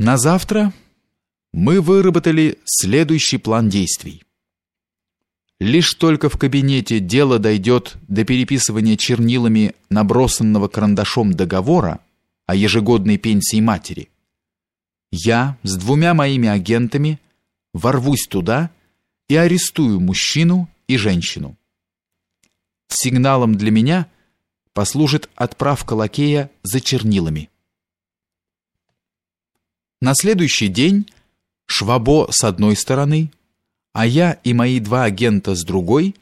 На завтра мы выработали следующий план действий. Лишь только в кабинете дело дойдет до переписывания чернилами набросанного карандашом договора о ежегодной пенсии матери, я с двумя моими агентами ворвусь туда и арестую мужчину и женщину. Сигналом для меня послужит отправка лакея за чернилами. На следующий день Швабо с одной стороны, а я и мои два агента с другой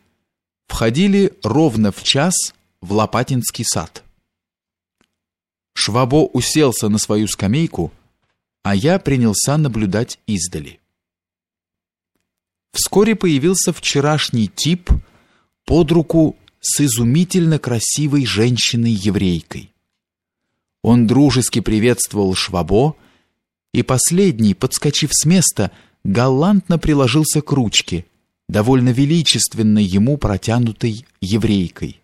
входили ровно в час в Лопатинский сад. Швабо уселся на свою скамейку, а я принялся наблюдать издали. Вскоре появился вчерашний тип под руку с изумительно красивой женщиной-еврейкой. Он дружески приветствовал Швабо, и последний, подскочив с места, галантно приложился к ручке, довольно величественной ему протянутой еврейкой.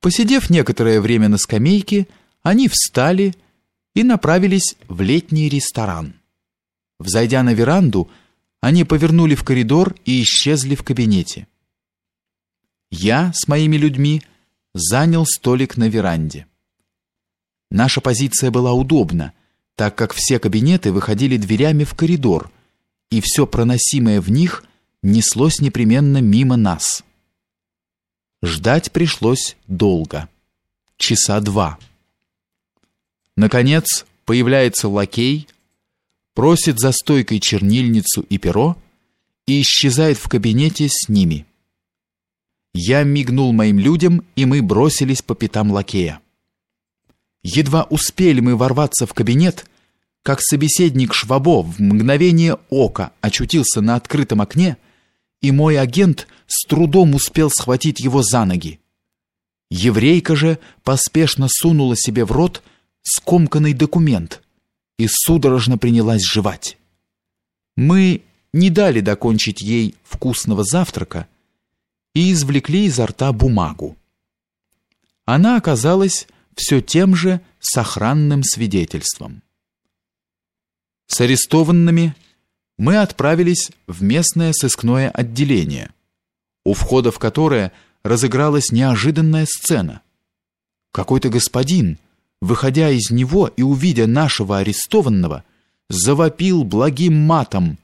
Посидев некоторое время на скамейке, они встали и направились в летний ресторан. Взойдя на веранду, они повернули в коридор и исчезли в кабинете. Я с моими людьми занял столик на веранде. Наша позиция была удобна, так как все кабинеты выходили дверями в коридор, и все проносимое в них неслось непременно мимо нас. Ждать пришлось долго. Часа два. Наконец, появляется лакей, просит за стойкой чернильницу и перо и исчезает в кабинете с ними. Я мигнул моим людям, и мы бросились по пятам лакея. Едва успели мы ворваться в кабинет, как собеседник Швабо в мгновение ока очутился на открытом окне, и мой агент с трудом успел схватить его за ноги. Еврейка же поспешно сунула себе в рот скомканный документ и судорожно принялась жевать. Мы не дали докончить ей вкусного завтрака и извлекли изо рта бумагу. Она оказалась все тем же сохранным свидетельством. С арестованными мы отправились в местное сыскное отделение, у входа в которое разыгралась неожиданная сцена. Какой-то господин, выходя из него и увидя нашего арестованного, завопил благим матом: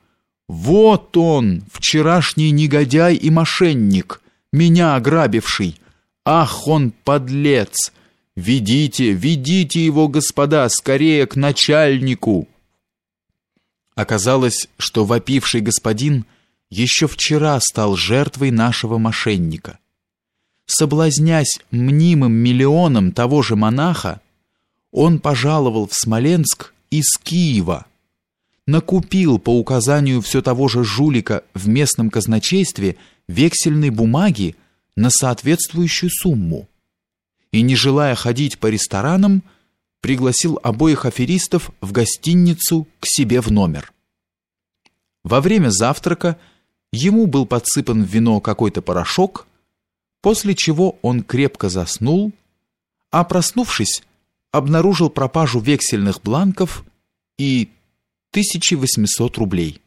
"Вот он, вчерашний негодяй и мошенник, меня ограбивший! Ах, он подлец! Ведите, ведите его, господа, скорее к начальнику!" Оказалось, что вопивший господин еще вчера стал жертвой нашего мошенника. Соблазнясь мнимым миллионом того же монаха, он пожаловал в Смоленск из Киева, накупил по указанию все того же жулика в местном казначействе вексельной бумаги на соответствующую сумму и, не желая ходить по ресторанам, пригласил обоих аферистов в гостиницу к себе в номер. Во время завтрака ему был подсыпан в вино какой-то порошок, после чего он крепко заснул, а проснувшись, обнаружил пропажу вексельных бланков и 1800 рублей.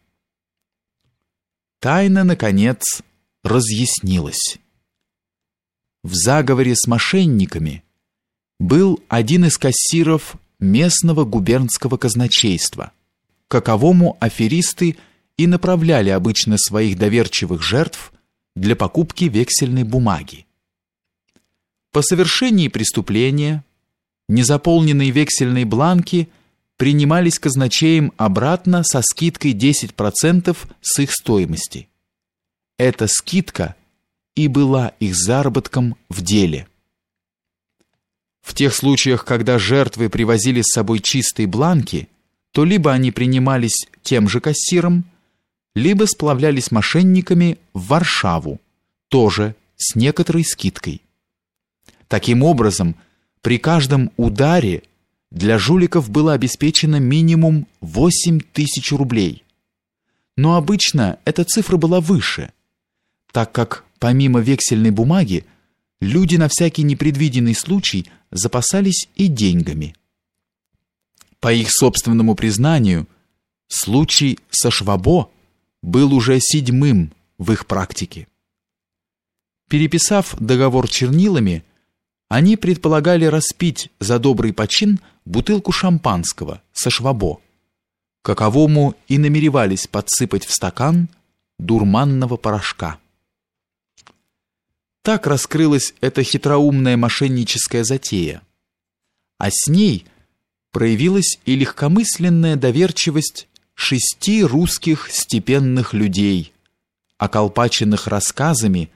Тайна наконец разъяснилась. В заговоре с мошенниками был один из кассиров местного губернского казначейства, каковому аферисты и направляли обычно своих доверчивых жертв для покупки вексельной бумаги. По совершении преступления незаполненные вексельные бланки принимались казначеем обратно со скидкой 10% с их стоимости. Эта скидка и была их заработком в деле. В тех случаях, когда жертвы привозили с собой чистые бланки, то либо они принимались тем же кассиром, либо сплавлялись мошенниками в Варшаву, тоже с некоторой скидкой. Таким образом, при каждом ударе для жуликов было обеспечено минимум 8 тысяч рублей. Но обычно эта цифра была выше, так как помимо вексельной бумаги люди на всякий непредвиденный случай запасались и деньгами. По их собственному признанию, случай со Швабо был уже седьмым в их практике. Переписав договор чернилами, они предполагали распить за добрый почин бутылку шампанского со Швабо, каковому и намеревались подсыпать в стакан дурманного порошка. Так раскрылась эта хитроумная мошенническая затея. А с ней проявилась и легкомысленная доверчивость шести русских степенных людей, околпаченных рассказами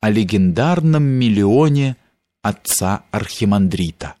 о легендарном миллионе отца архимандрита.